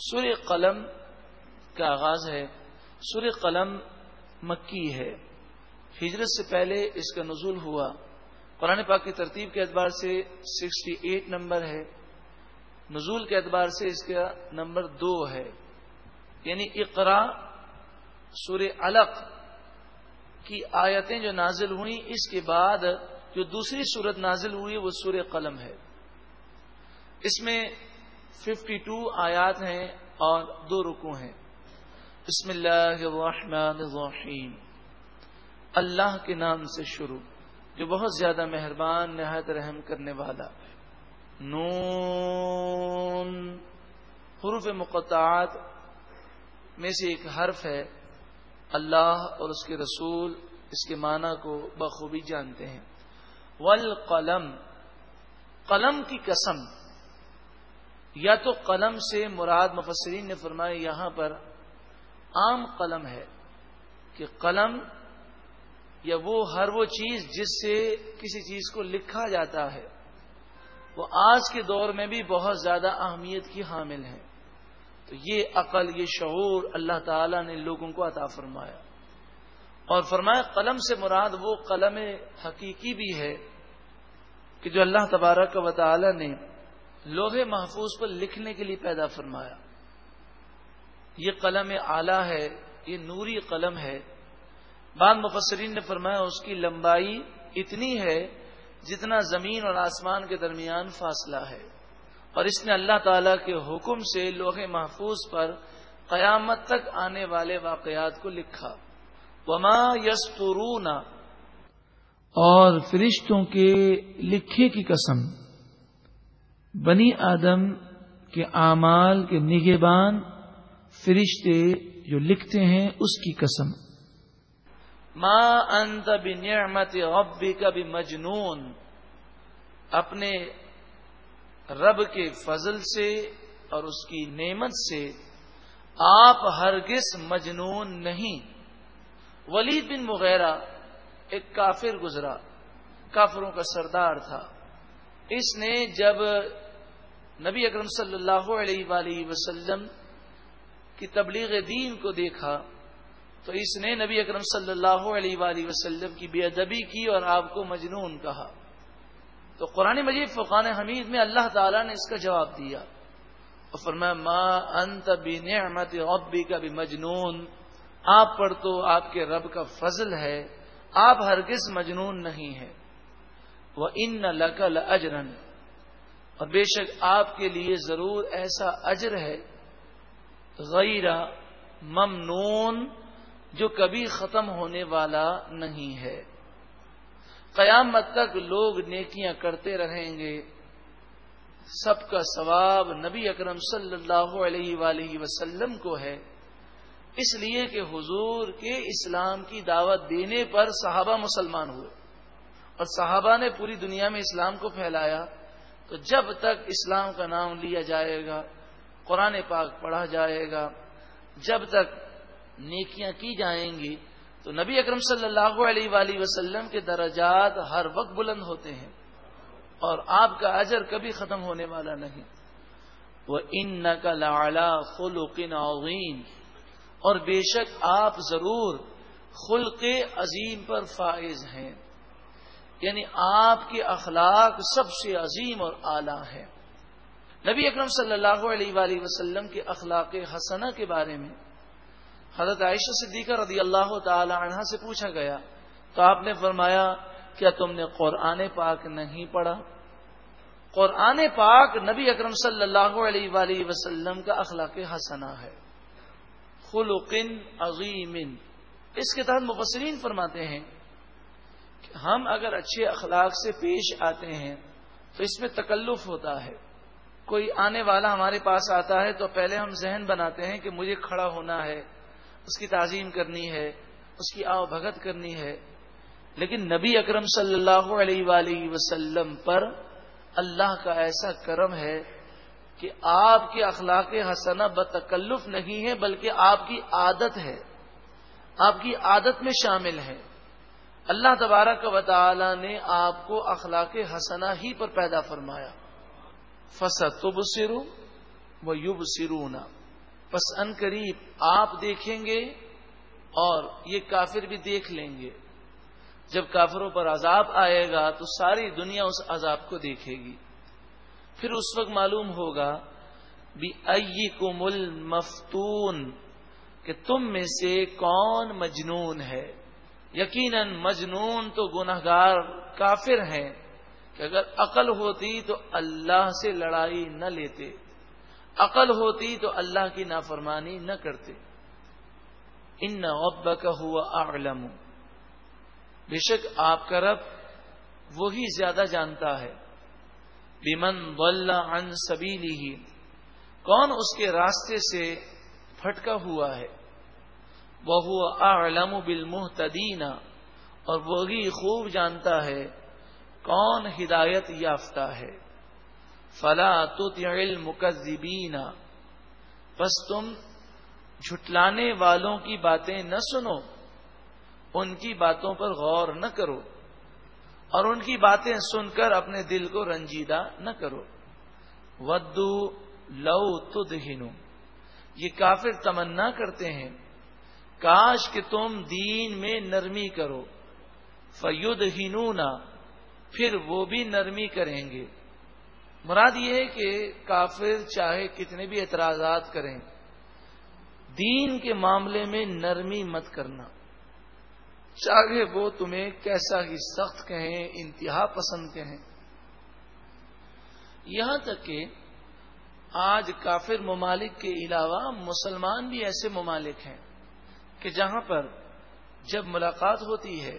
سور قلم کا آغاز ہے۔ سور قلم مکی ہے۔ ہجرت سے پہلے اس کا نزول ہوا۔ قرآن پاک کی ترتیب کے اعتبار سے سکسٹی ایٹ نمبر ہے۔ نزول کے اعتبار سے اس کا نمبر دو ہے۔ یعنی اقرا سور علق کی آیتیں جو نازل ہوئی اس کے بعد جو دوسری صورت نازل ہوئی، وہ سور قلم ہے۔ اس میں ففٹی ٹو آیات ہیں اور دو رکو ہیں۔ بسم اللہ الرحمن الرحیم۔ اللہ کے نام سے شروع، جو بہت زیادہ مہربان، نہایت رحم کرنے والا۔ نون۔ حروف مقطعات میں سے ایک حرف ہے۔ اللہ اور اس کے رسول، اس کے معنی کو بخوبی جانتے ہیں۔ والقلم۔ قلم کی قسم۔ یا تو قلم سے مراد مفسرین نے فرمایا یہاں پر عام قلم ہے کہ قلم یا وہ ہر وہ چیز جس سے کسی چیز کو لکھا جاتا ہے، وہ آج کے دور میں بھی بہت زیادہ اہمیت کی حامل ہے۔ تو یہ عقل، یہ شعور اللہ تعالی نے لوگوں کو عطا فرمایا۔ اور فرمایا قلم سے مراد وہ قلم حقیقی بھی ہے کہ جو اللہ تبارک و تعالی نے لوہے محفوظ پر لکھنے کے لیے پیدا فرمایا۔ یہ قلم اعلی ہے، یہ نوری قلم ہے۔ بعد مفسرین نے فرمایا اس کی لمبائی اتنی ہے جتنا زمین اور آسمان کے درمیان فاصلہ ہے۔ اور اس نے اللہ تعالی کے حکم سے لوہے محفوظ پر قیامت تک آنے والے واقعات کو لکھا۔ وما یسترون اور فرشتوں کے لکھے کی قسم۔ بنی آدم کے اعمال کے نگہبان فرشتے جو لکھتے ہیں اس کی قسم۔ ماں انت بنعمت ربک بمجنون۔ اپنے رب کے فضل سے اور اس کی نعمت سے آپ ہرگز مجنون نہیں۔ ولید بن مغیرہ ایک کافر گزرا، کافروں کا سردار تھا۔ اس نے جب نبی اکرم صلی اللہ علیہ وآلہ وسلم کی تبلیغ دین کو دیکھا تو اس نے نبی اکرم صلی اللہ علیہ وآلہ وسلم کی بے ادبی کی اور آپ کو مجنون کہا۔ تو قرآن مجید فقان حمید میں اللہ تعالیٰ نے اس کا جواب دیا۔ اور فرمایا، ما انت بنعمت ربی کا بھی مجنون آپ پر تو آپ کے رب کا فضل ہے، آپ ہرگز مجنون نہیں ہے وہ ان لقل اجرن اور بے شک آپ کے لیے ضرور ایسا اجر ہے غیر ممنون جو کبھی ختم ہونے والا نہیں ہے۔ قیامت تک لوگ نیکیاں کرتے رہیں گے۔ سب کا ثواب نبی اکرم صلی اللہ علیہ وآلہ وسلم کو ہے۔ اس لیے کہ حضور کے اسلام کی دعوت دینے پر صحابہ مسلمان ہوئے اور صحابہ نے پوری دنیا میں اسلام کو پھیلایا۔ تو جب تک اسلام کا نام لیا جائے گا، قرآن پاک پڑھا جائے گا، جب تک نیکیاں کی جائیں گی، تو نبی اکرم صلی اللہ علیہ وآلہ وسلم کے درجات ہر وقت بلند ہوتے ہیں اور آپ کا اجر کبھی ختم ہونے والا نہیں۔ وہ ان کا لالا خلقن عظیم اور بے شک آپ ضرور خلق عظیم پر فائز ہیں۔ یعنی آپ کے اخلاق سب سے عظیم اور اعلی ہے نبی اکرم صلی اللہ علیہ وآلہ وسلم کے اخلاق حسنہ کے بارے میں حضرت عائشہ صدیقہ رضی اللہ تعالی عنہ سے پوچھا گیا، تو آپ نے فرمایا، کیا تم نے قرآن پاک نہیں پڑھا؟ قرآن پاک نبی اکرم صلی اللہ علیہ وآلہ وسلم کا اخلاق حسنہ ہے۔ خلقن عظیم اس کے تحت مبصرین فرماتے ہیں کہ ہم اگر اچھے اخلاق سے پیش آتے ہیں تو اس میں تکلف ہوتا ہے۔ کوئی آنے والا ہمارے پاس آتا ہے تو پہلے ہم ذہن بناتے ہیں کہ مجھے کھڑا ہونا ہے، اس کی تعظیم کرنی ہے، اس کی آو بھگت کرنی ہے۔ لیکن نبی اکرم صلی اللہ علیہ وآلہ وسلم پر اللہ کا ایسا کرم ہے کہ آپ کے اخلاق حسنہ بتکلف نہیں ہے بلکہ آپ کی عادت ہے۔ آپ کی عادت میں شامل ہے اللہ تبارک و تعالی نے آپ کو اخلاق حسنہ ہی پر پیدا فرمایا۔ فسط تو سرو و یوب سرونا پس ان قریب آپ دیکھیں گے اور یہ کافر بھی دیکھ لیں گے۔ جب کافروں پر عذاب آئے گا تو ساری دنیا اس عذاب کو دیکھے گی۔ پھر اس وقت معلوم ہوگا بھی ائی کو مل مفتون کہ تم میں سے کون مجنون ہے۔ یقیناً مجنون تو گناہ گار کافر ہیں کہ اگر عقل ہوتی تو اللہ سے لڑائی نہ لیتے، عقل ہوتی تو اللہ کی نافرمانی نہ کرتے۔ ان نہ کا ہوا اعلم۔ بے شک آپ کا رب وہی زیادہ جانتا ہے۔ بیمن عن سبیلی ہی کون اس کے راستے سے پھٹکا ہوا ہے؟ وہ اعلم بالمحتدین اور وہی خوب جانتا ہے کون ہدایت یافتہ ہے۔ فلا المکذبین۔ بس تم جھٹلانے والوں کی باتیں نہ سنو، ان کی باتوں پر غور نہ کرو، اور ان کی باتیں سن کر اپنے دل کو رنجیدہ نہ کرو۔ ودو لو تدہنو۔ یہ کافر تمنا کرتے ہیں۔ کاش کہ تم دین میں نرمی کرو۔ فید ہنونا پھر وہ بھی نرمی کریں گے۔ مراد یہ ہے کہ کافر چاہے کتنے بھی اعتراضات کریں، دین کے معاملے میں نرمی مت کرنا۔ چاہے وہ تمہیں کیسا ہی سخت کہیں، انتہا پسند کہیں۔ یہاں تک کہ آج کافر ممالک کے علاوہ مسلمان بھی ایسے ممالک ہیں۔ کہ جہاں پر جب ملاقات ہوتی ہے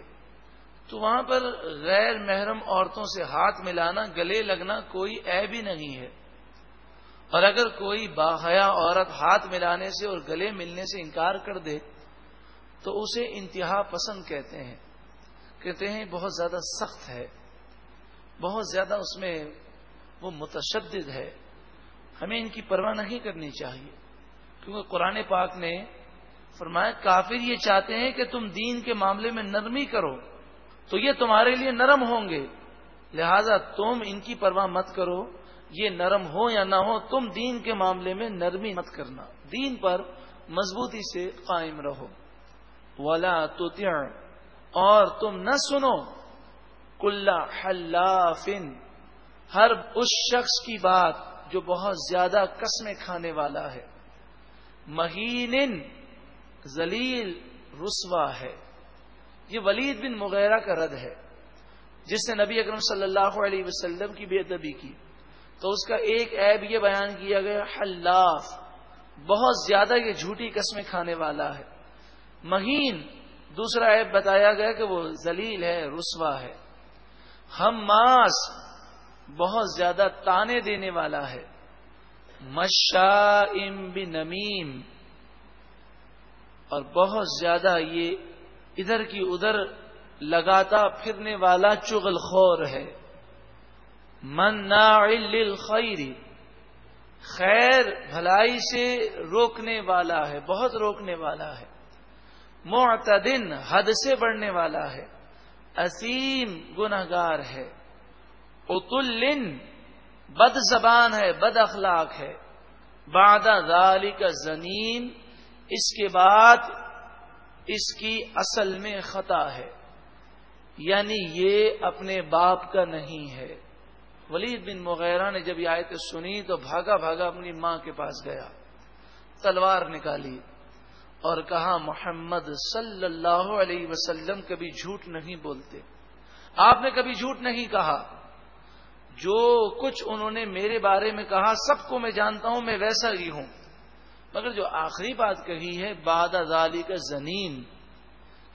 تو وہاں پر غیر محرم عورتوں سے ہاتھ ملانا، گلے لگنا کوئی عیب ہی نہیں ہے۔ اور اگر کوئی باحیا عورت ہاتھ ملانے سے اور گلے ملنے سے انکار کر دے، تو اسے انتہا پسند کہتے ہیں۔ کہتے ہیں، بہت زیادہ سخت ہے۔ بہت زیادہ اس میں وہ متشدد ہے۔ ہمیں ان کی پرواہ نہیں کرنی چاہیے۔ کیونکہ قرآن پاک نے فرمایا، کافر یہ چاہتے ہیں کہ تم دین کے معاملے میں نرمی کرو، تو یہ تمہارے لیے نرم ہوں گے۔ لہذا تم ان کی پرواہ مت کرو، یہ نرم ہو یا نہ ہو، تم دین کے معاملے میں نرمی مت کرنا۔ دین پر مضبوطی سے قائم رہو۔ ولا تو اور تم نہ سنو۔ کلا حلافن ہر اس شخص کی بات جو بہت زیادہ قسمیں کھانے والا ہے۔ مہین زلیل رسوا ہے۔ یہ ولید بن مغیرہ کا رد ہے۔ جس نے نبی اکرم صلی اللہ علیہ وسلم کی بے ادبی کی۔ تو اس کا ایک عیب یہ بیان کیا گیا، حلاف۔ بہت زیادہ یہ جھوٹی قسمیں کھانے والا ہے۔ مہین، دوسرا عیب بتایا گیا کہ وہ ذلیل ہے، رسوا ہے۔ ہم ماس، بہت زیادہ تانے دینے والا ہے۔ مشا نمیم اور بہت زیادہ یہ ادھر کی ادھر لگاتا پھرنے والا چغل خور ہے۔ من خیری خیر بھلائی سے روکنے والا ہے، بہت روکنے والا ہے۔ معتدن، حد سے بڑھنے والا ہے۔ عظیم گناگار ہے۔ اتلن بد زبان ہے، بد اخلاق ہے۔ بادہ ذالک کا زمین اس کے بعد اس کی اصل میں خطا ہے۔ یعنی یہ اپنے باپ کا نہیں ہے۔ ولید بن مغیرہ نے جب یہ آیت سنی تو بھاگا بھاگا اپنی ماں کے پاس گیا۔ تلوار نکالی اور کہا، محمد صلی اللہ علیہ وسلم کبھی جھوٹ نہیں بولتے۔ آپ نے کبھی جھوٹ نہیں کہا۔ جو کچھ انہوں نے میرے بارے میں کہا، سب کو میں جانتا ہوں، میں ویسا ہی ہوں۔ مگر جو آخری بات کہی ہے باد ازالی کا زمین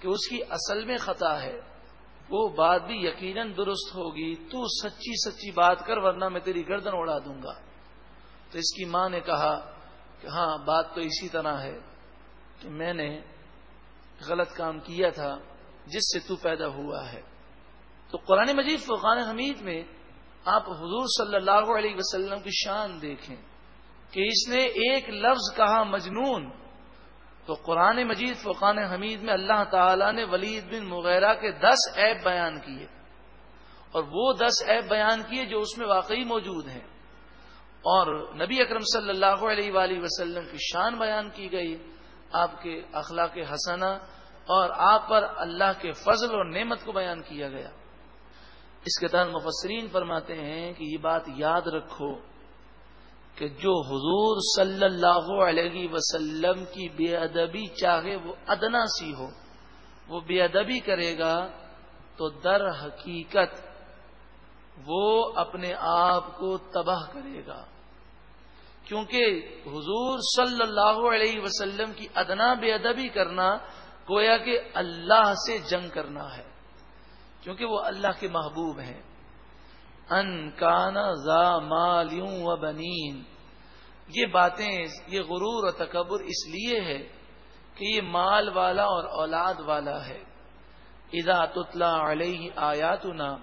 کہ اس کی اصل میں خطا ہے، وہ بات بھی یقیناً درست ہوگی، تو سچی سچی بات کر، ورنہ میں تیری گردن اڑا دوں گا۔ تو اس کی ماں نے کہا کہ ہاں بات تو اسی طرح ہے کہ میں نے غلط کام کیا تھا، جس سے تو پیدا ہوا ہے۔ تو قرآن مجید فقان حمید میں آپ حضور صلی اللہ علیہ وسلم کی شان دیکھیں۔ کہ اس نے ایک لفظ کہا مجنون، تو قرآن مجید فقان حمید میں اللہ تعالی نے ولید بن مغیرہ کے دس ایپ بیان کیے۔ اور وہ دس ایپ بیان کیے جو اس میں واقعی موجود ہیں۔ اور نبی اکرم صلی اللہ علیہ وآلہ وسلم کی شان بیان کی گئی، آپ کے اخلاق حسنہ، اور آپ پر اللہ کے فضل اور نعمت کو بیان کیا گیا۔ اس کے تحت مفسرین فرماتے ہیں کہ یہ بات یاد رکھو۔ کہ جو حضور صلی اللہ علیہ وسلم کی بے ادبی چاہے وہ ادنا سی ہو، وہ بے ادبی کرے گا تو در حقیقت وہ اپنے آپ کو تباہ کرے گا۔ کیونکہ حضور صلی اللہ علیہ وسلم کی ادنا بے ادبی کرنا گویا کہ اللہ سے جنگ کرنا ہے، کیونکہ وہ اللہ کے محبوب ہیں۔ ان کانا زا مالیوں و بنین۔ یہ باتیں، یہ غرور و تکبر اس لیے ہے کہ یہ مال والا اور اولاد والا ہے۔ ادا تتلا علیہ آیاتنا،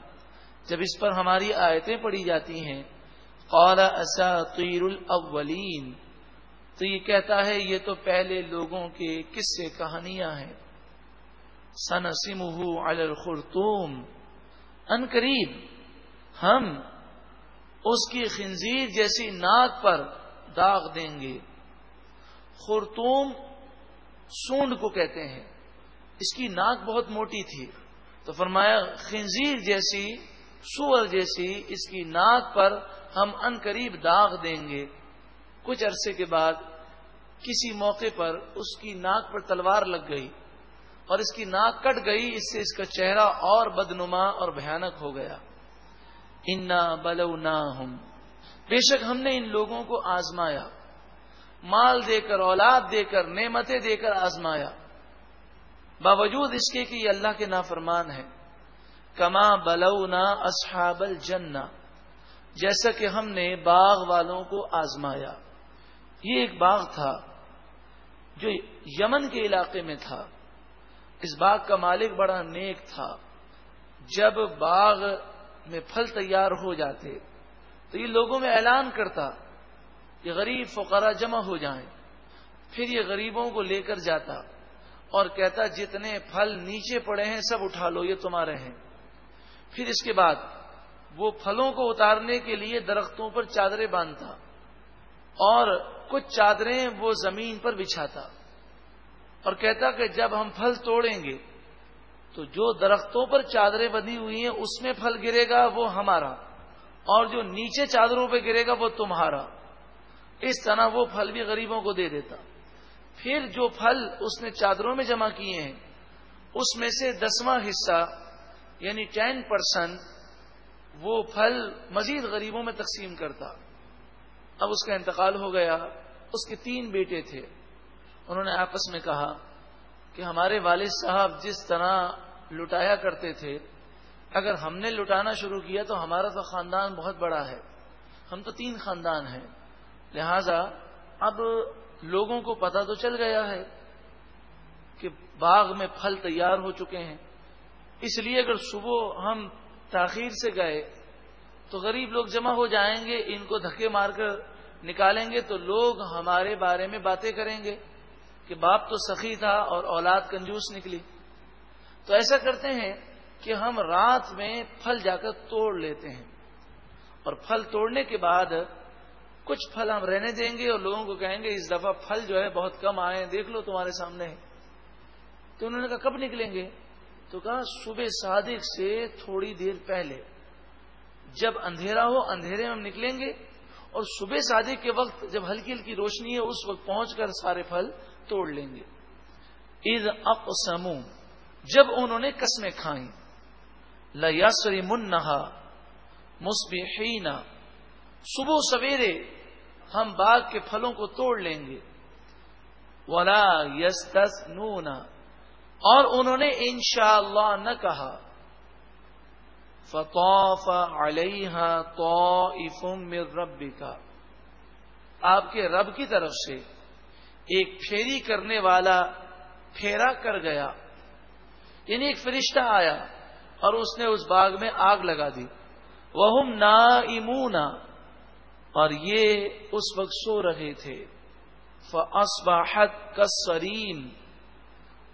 جب اس پر ہماری آیتیں پڑھی جاتی ہیں، قال اساطیر الاولین۔ تو یہ کہتا ہے، یہ تو پہلے لوگوں کے قصے، کہانیاں ہیں۔ سنسمہ علی الخرطوم۔ ان قریب۔ ہم اس کی خنزیر جیسی ناک پر داغ دیں گے۔ خرطوم سونڈ کو کہتے ہیں۔ اس کی ناک بہت موٹی تھی۔ تو فرمایا، خنزیر جیسی، سور جیسی اس کی ناک پر ہم ان قریب داغ دیں گے۔ کچھ عرصے کے بعد کسی موقع پر اس کی ناک پر تلوار لگ گئی اور اس کی ناک کٹ گئی، اس سے اس کا چہرہ اور بدنما اور بھیانک ہو گیا۔ انا بلو نہ بے شک ہم نے ان لوگوں کو آزمایا۔ مال دے کر، اولاد دے کر، نعمتیں دے کر آزمایا۔ باوجود اس کے کہ یہ اللہ کے نافرمان ہے کما بلونا اصحاب الجنہ جیسا کہ ہم نے باغ والوں کو آزمایا۔ یہ ایک باغ تھا جو یمن کے علاقے میں تھا۔ اس باغ کا مالک بڑا نیک تھا۔ جب باغ میں پھل تیار ہو جاتے، تو یہ لوگوں میں اعلان کرتا کہ غریب فقرا جمع ہو جائیں۔ پھر یہ غریبوں کو لے کر جاتا اور کہتا جتنے پھل نیچے پڑے ہیں سب اٹھا لو، یہ تمہارے ہیں۔ پھر اس کے بعد وہ پھلوں کو اتارنے کے لیے درختوں پر چادریں باندھتا اور کچھ چادریں وہ زمین پر بچھاتا اور کہتا کہ جب ہم پھل توڑیں گے تو جو درختوں پر چادریں بندھی ہوئی ہیں، اس میں پھل گرے گا، وہ ہمارا۔ اور جو نیچے چادروں پہ گرے گا، وہ تمہارا۔ اس طرح وہ پھل بھی غریبوں کو دے دیتا۔ پھر جو پھل اس نے چادروں میں جمع کیے ہیں، اس میں سے دسواں حصہ یعنی ٹین پرسینٹ وہ پھل مزید غریبوں میں تقسیم کرتا۔ اب اس کا انتقال ہو گیا۔ اس کے تین بیٹے تھے۔ انہوں نے آپس میں کہا کہ ہمارے والد صاحب جس طرح لٹایا کرتے تھے، اگر ہم نے لٹانا شروع کیا تو ہمارا تو خاندان بہت بڑا ہے۔ ہم تو تین خاندان ہیں۔ لہذا اب لوگوں کو پتا تو چل گیا ہے کہ باغ میں پھل تیار ہو چکے ہیں۔ اس لیے اگر صبح ہم تاخیر سے گئے تو غریب لوگ جمع ہو جائیں گے، ان کو دھکے مار کر نکالیں گے تو لوگ ہمارے بارے میں باتیں کریں گے۔ کہ باپ تو سخی تھا اور اولاد کنجوس نکلی۔ تو ایسا کرتے ہیں کہ ہم رات میں پھل جا کر توڑ لیتے ہیں۔ اور پھل توڑنے کے بعد کچھ پھل ہم رہنے دیں گے اور لوگوں کو کہیں گے، اس دفعہ پھل جو ہے بہت کم آئے دیکھ لو تمہارے سامنے۔ تو انہوں نے کہا، کب نکلیں گے؟ تو کہا، صبح صادق سے تھوڑی دیر پہلے۔ جب اندھیرا ہو، اندھیرے میں ہم نکلیں گے۔ اور صبح صادق کے وقت جب ہلکی ہلکی روشنی ہے، اس وقت پہنچ کر سارے پھل توڑ لیں گے۔ عید اقسمو جب انہوں نے قسمیں کھائیں لسری منہا مسبحینا صبح سویرے ہم باغ کے پھلوں کو توڑ لیں گے۔ ولا یس اور انہوں نے انشاءاللہ اللہ نہ کہا۔ فطوف علیہ تو من ربک آپ کے رب کی طرف سے ایک پھیری کرنے والا پھیرا کر گیا یعنی ایک فرشتہ آیا اور اس نے اس باغ میں آگ لگا دی۔ وہ نا اور یہ اس وقت سو رہے تھے۔ فصباحت کسریم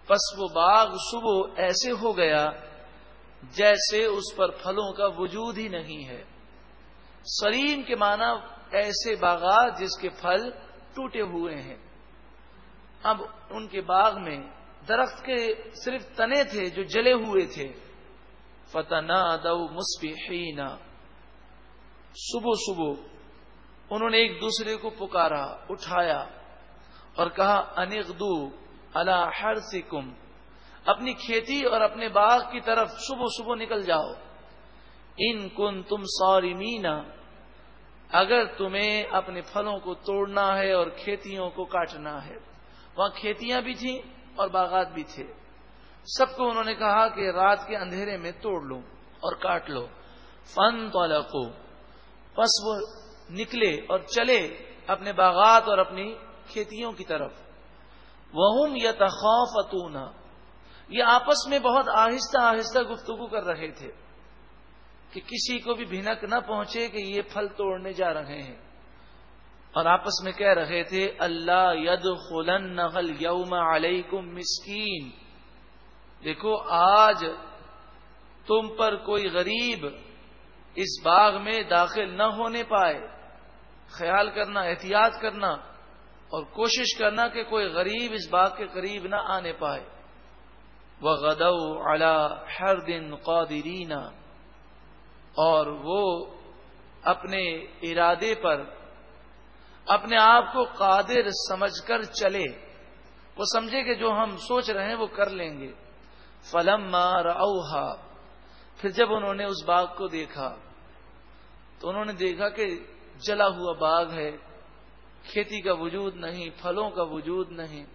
پس وہ باغ صبح ایسے ہو گیا جیسے اس پر پھلوں کا وجود ہی نہیں ہے۔ سریم کے معنی ایسے باغات جس کے پھل ٹوٹے ہوئے ہیں۔ اب ان کے باغ میں درخت کے صرف تنے تھے جو جلے ہوئے تھے۔ فتح دو مسبحین صبح صبح انہوں نے ایک دوسرے کو پکارا، اٹھایا اور کہا انگدو اللہ ہر سکم اپنی کھیتی اور اپنے باغ کی طرف صبح صبح نکل جاؤ۔ ان کن تم سوری اگر تمہیں اپنے پھلوں کو توڑنا ہے اور کھیتیوں کو کاٹنا ہے۔ وہاں کھیتیاں بھی تھیں اور باغات بھی تھے۔ سب کو انہوں نے کہا کہ رات کے اندھیرے میں توڑ لو اور کاٹ لو۔ فن تو پس وہ نکلے اور چلے اپنے باغات اور اپنی کھیتیوں کی طرف۔ وہ یا یہ آپس میں بہت آہستہ آہستہ گفتگو کر رہے تھے کہ کسی کو بھی بھنک نہ پہنچے کہ یہ پھل توڑنے جا رہے ہیں۔ اور آپس میں کہہ رہے تھے، اللہ ید خلن یوم علیکم مسکین. دیکھو، آج تم پر کوئی غریب اس باغ میں داخل نہ ہونے پائے۔ خیال کرنا، احتیاط کرنا اور کوشش کرنا کہ کوئی غریب اس باغ کے قریب نہ آنے پائے۔ وہ غدو ہر دن قادرینا اور وہ اپنے ارادے پر اپنے آپ کو قادر سمجھ کر چلے۔ وہ سمجھے کہ جو ہم سوچ رہے ہیں وہ کر لیں گے۔ فلم مار اوہا پھر جب انہوں نے اس باغ کو دیکھا، تو انہوں نے دیکھا کہ جلا ہوا باغ ہے۔ کھیتی کا وجود نہیں، پھلوں کا وجود نہیں۔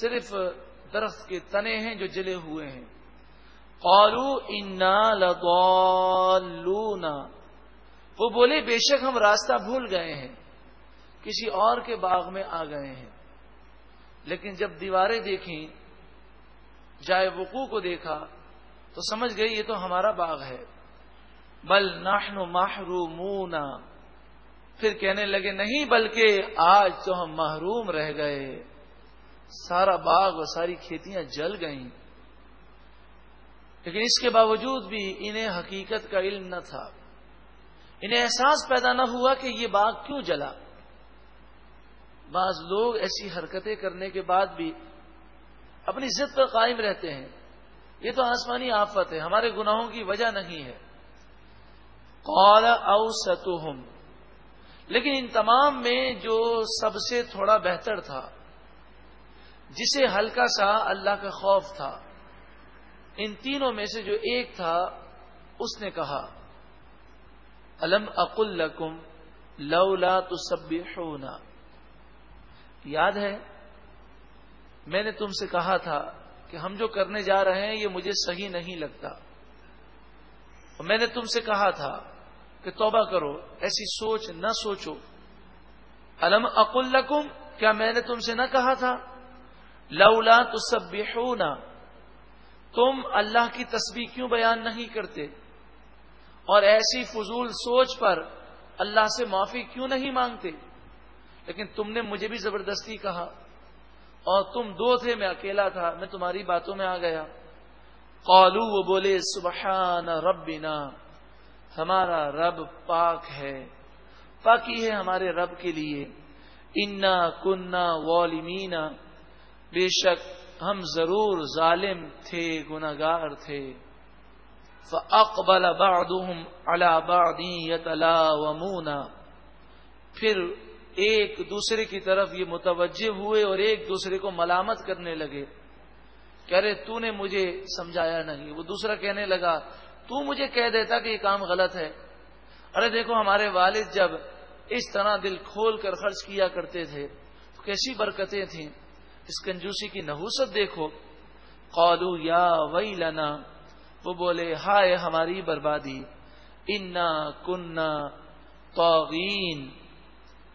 صرف درخت کے تنے ہیں جو جلے ہوئے ہیں۔ قالو انا لضالون۔ وہ بولے، بے شک ہم راستہ بھول گئے ہیں۔ کسی اور کے باغ میں آ گئے ہیں۔ لیکن جب دیواریں دیکھیں، جائے وقوع کو دیکھا، تو سمجھ گئی یہ تو ہمارا باغ ہے۔ بل نحن محرومون۔ پھر کہنے لگے، نہیں، بلکہ آج تو ہم محروم رہ گئے۔ سارا باغ اور ساری کھیتیاں جل گئیں۔ لیکن اس کے باوجود بھی انہیں حقیقت کا علم نہ تھا۔ انہیں احساس پیدا نہ ہوا کہ یہ باغ کیوں جلا۔ بعض لوگ ایسی حرکتیں کرنے کے بعد بھی اپنی ضد پر قائم رہتے ہیں۔ یہ تو آسمانی آفت ہے، ہمارے گناہوں کی وجہ نہیں ہے۔ قال او ستوہم لیکن ان تمام میں جو سب سے تھوڑا بہتر تھا، جسے ہلکا سا اللہ کا خوف تھا، ان تینوں میں سے جو ایک تھا، اس نے کہا، الم اقل لکم لولا تو سب یاد ہے؟ میں نے تم سے کہا تھا کہ ہم جو کرنے جا رہے ہیں، یہ مجھے صحیح نہیں لگتا۔ میں نے تم سے کہا تھا کہ توبہ کرو، ایسی سوچ نہ سوچو۔ الم اقل لکم، کیا میں نے تم سے نہ کہا تھا؟ لولا تو تم اللہ کی تسبیح کیوں بیان نہیں کرتے؟ اور ایسی فضول سوچ پر اللہ سے معافی کیوں نہیں مانگتے؟ لیکن تم نے مجھے بھی زبردستی کہا اور تم دو تھے میں اکیلا تھا، میں تمہاری باتوں میں آ گیا۔ قالو وہ بولے، سبحان ربنا، ہمارا رب پاک ہے، پاکی ہے ہمارے رب کے لیے۔ انا کننا والمینا بے شک ہم ضرور ظالم تھے گناگار تھے۔ فاقبل بعضهم على بعض يتلاومون۔ پھر ایک دوسرے کی طرف یہ متوجہ ہوئے اور ایک دوسرے کو ملامت کرنے لگے۔ کہہ رہے، تو نے مجھے سمجھایا نہیں۔ وہ دوسرا کہنے لگا، تو مجھے کہہ دیتا کہ یہ کام غلط ہے۔ ارے دیکھو، ہمارے والد جب اس طرح دل کھول کر خرچ کیا کرتے تھے، تو کیسی برکتیں تھیں۔ اس کنجوسی کی نحوست دیکھو۔ قالو یا وئی لنا وہ بولے، ہائے ہماری بربادی، انا کننا توغین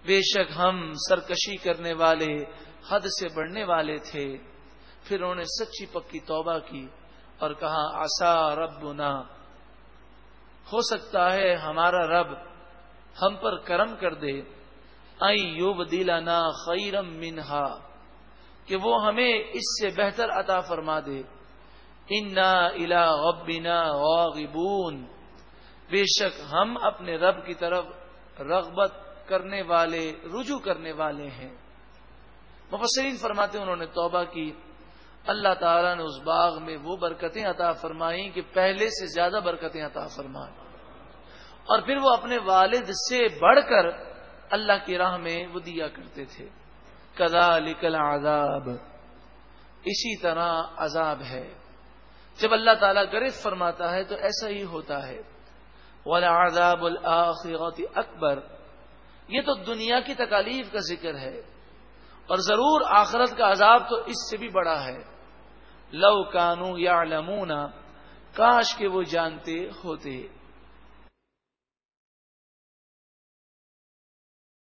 بے شک ہم سرکشی کرنے والے، حد سے بڑھنے والے تھے۔ پھر انہوں نے سچی پکی توبہ کی اور کہا آسا رب ہو سکتا ہے ہمارا رب ہم پر کرم کر دے۔ یوب دلانا خیرم منہا، کہ وہ ہمیں اس سے بہتر عطا فرما دے۔ انا الا غبنا غاغبون۔ بے شک ہم اپنے رب کی طرف رغبت کرنے والے، رجوع کرنے والے ہیں۔ مفسرین فرماتے انہوں نے توبہ کی۔ اللہ تعالیٰ نے اس باغ میں وہ برکتیں عطا فرمائیں کہ پہلے سے زیادہ برکتیں عطا فرمائیں۔ اور پھر وہ اپنے والد سے بڑھ کر اللہ کی راہ میں وہ دیا کرتے تھے۔ کدا لکل عذاب اسی طرح عذاب ہے۔ جب اللہ تعالیٰ گرف فرماتا ہے تو ایسا ہی ہوتا ہے۔ عذاب الآخرت اکبر۔ یہ تو دنیا کی تکالیف کا ذکر ہے اور ضرور آخرت کا عذاب تو اس سے بھی بڑا ہے۔ لو کانو یا کاش کے وہ جانتے ہوتے۔